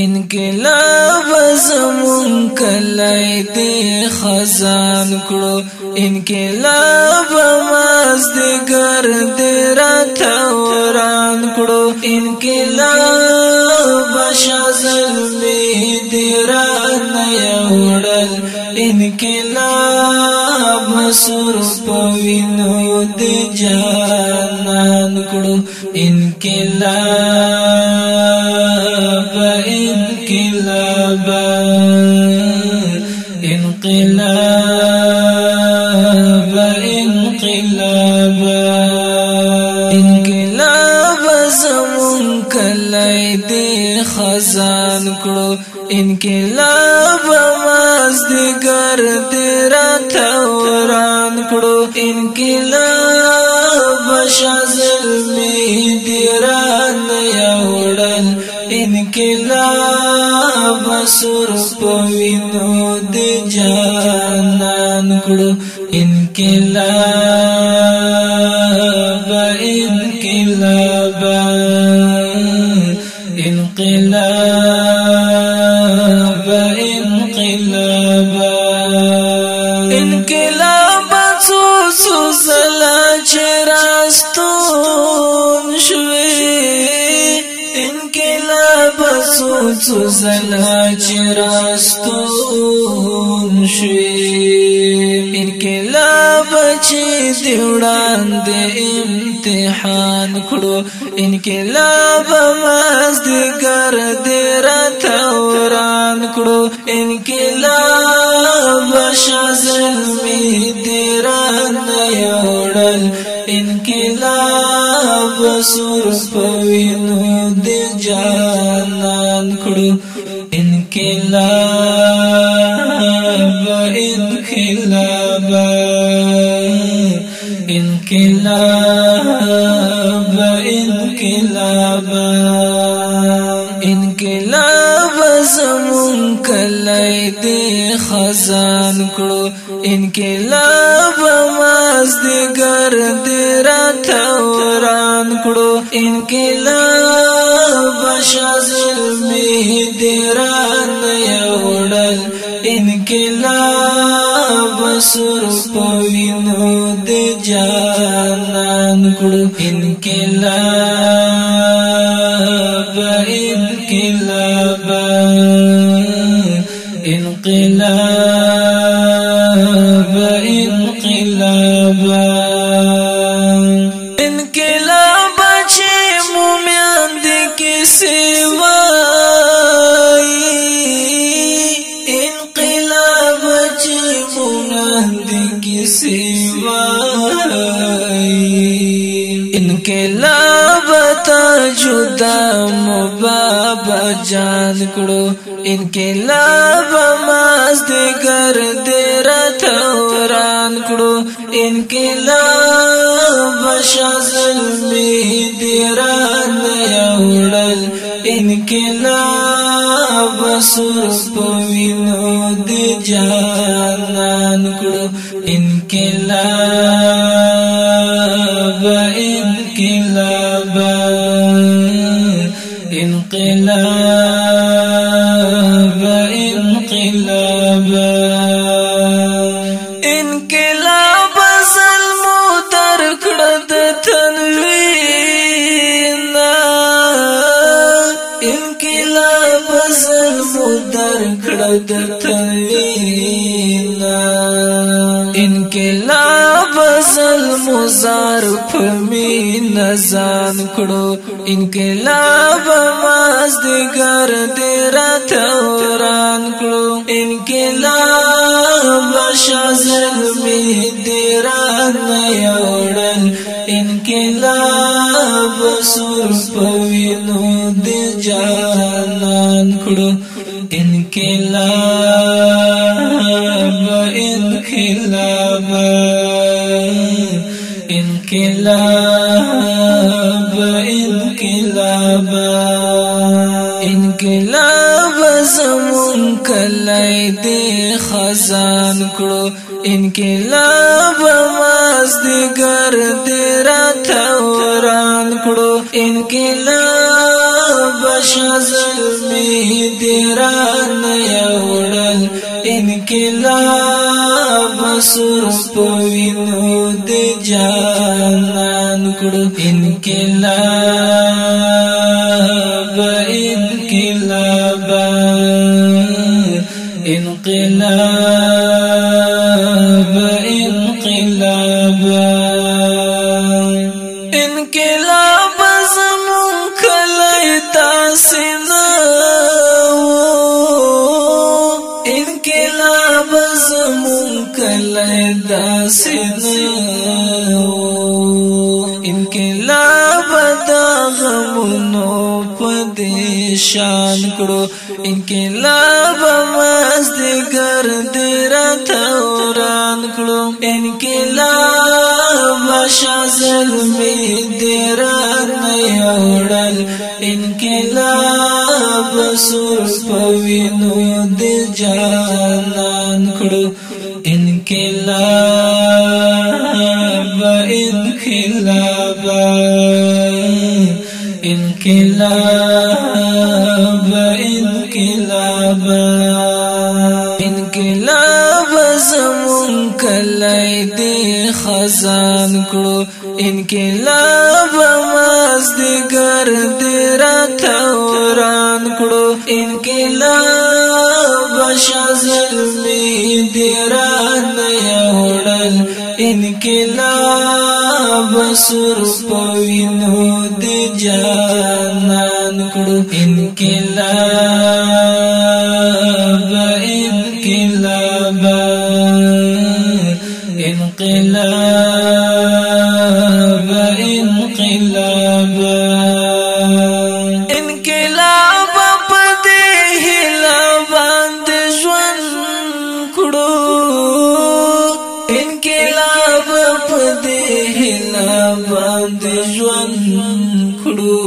انقلاب زمون کله دې خزان کړو انقلاب ماز دې ګر دې راته وران کړو انقلاب شازل می دې را نه وړل انقلاب سر پوینو دې جانان کړو انقلاب انقلاب زمون کله دې خزان کړو انقلاب ماز دې ګر دې راته وران کړو انقلاب شازل می دې ران یوړل انقلاب سر پوینو دې جانان کړو انقلاب انقلابا انقلابا څو څو زلا چې راستون شوي انقلابا څو څو زلا چې راستون شوي چې دی وړاندې امتحان کړو انقلاب مزدګر دې راته وران کړو انقلاب شزلمی دې رانه یوړل انقلاب سور پوینو دې جانان کړو انقلاب زمون کلی دی خزان کړو انقلاب ماز دی ګر دی را توران کړو انقلاب شازل می دی را نیوړل انقلاب سر پوینو دی جانان کړو انقلاب انقلاب چې مومن دي کې سیوای انقلاب چې مومن دي کې سیوای انقلاب تا جدا مبابا جان کړو انقلاب ماز دې ګر دې رات وران کړو انقلاب بشا ظلمی دیران یولل انقلاب سر پوینو دی جانان کړو انقلاب د تلینا انقلاب ظلم زار په می نزان کړو انقلاب واز دګر دې رات اوران کړو انقلاب شازل می دې رات نه اورن انقلاب سور په وینو دې جانان کړو انقلاب انقلاب انقلاب انقلاب انقلاب زمون کلی دی خزان کړو انقلاب ماز دی ګر دی را ثوران کړو انقلاب بش ظلمی دیران یولل انقلاب سر پوینو دی جانان کړو انقلاب انقلاب انقلاب حسینو انقلاب د غمونو په دې شان کړو انقلاب مست ګر دې راتوران کړو انقلاب شازل می دې رات نه اورل انقلاب سر په وینو دې جانان کړو انقلاب انقلاب انقلاب انقلاب زمون کله دې خزان کړو انقلاب ماز دې ګر دې را توران کړو انقلاب سر پوینو د جانان کړو انقلاب انقلاب انقلاب دې هلا باندې ژوند کړو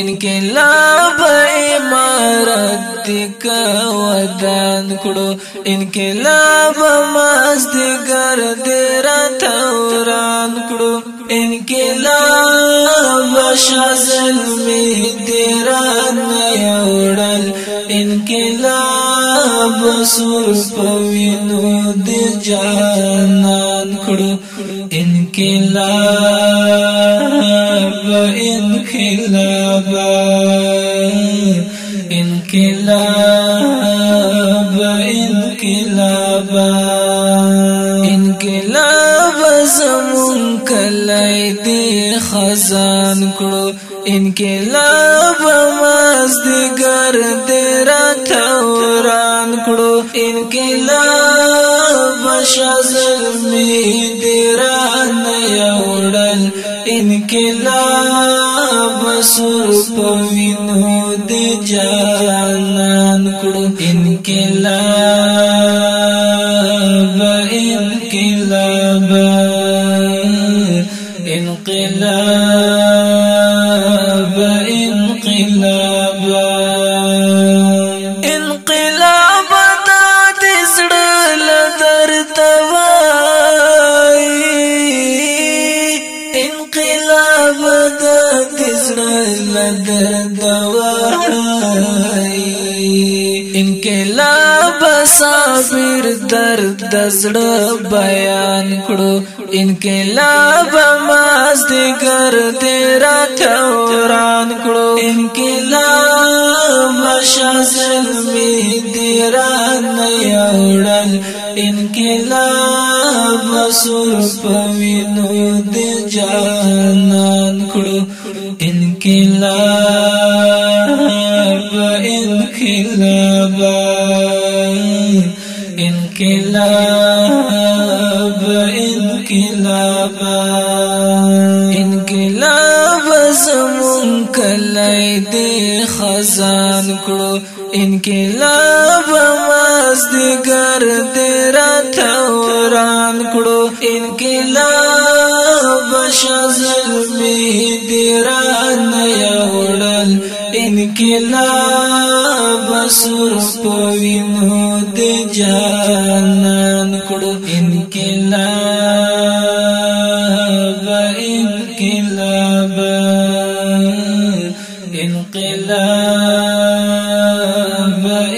انقلاب امارت دې کا ودان کړو انقلاب مست ګر دې راتوران کړو انقلاب شازل می دې ران یوړل انقلاب سور پوینو دې جان انقلاب انقلاب انقلاب زمون کله دې خزان کړو انقلاب ماز دې ګر دې راتوران کړو انقلاب شازل می دې ران یوړل انقلاب سر په وینو دې جا انقلاب انقلاب انقلاب دا دزړ لدر توای انقلاب دا دزړ لدر توای صابر درد د زړه بیان کړو انقلاب مازدګر دې را توران کړو انقلاب شازل می دې را نه یوړل انقلاب مسور پوي انقلابا انقلاب زمون کلی دی خزان کړو انقلاب ماز دی ګر دی راتوران کړو انقلاب شزل می دی ران یوړل انقلاب سر پوینو دی جان السَّمَاءِ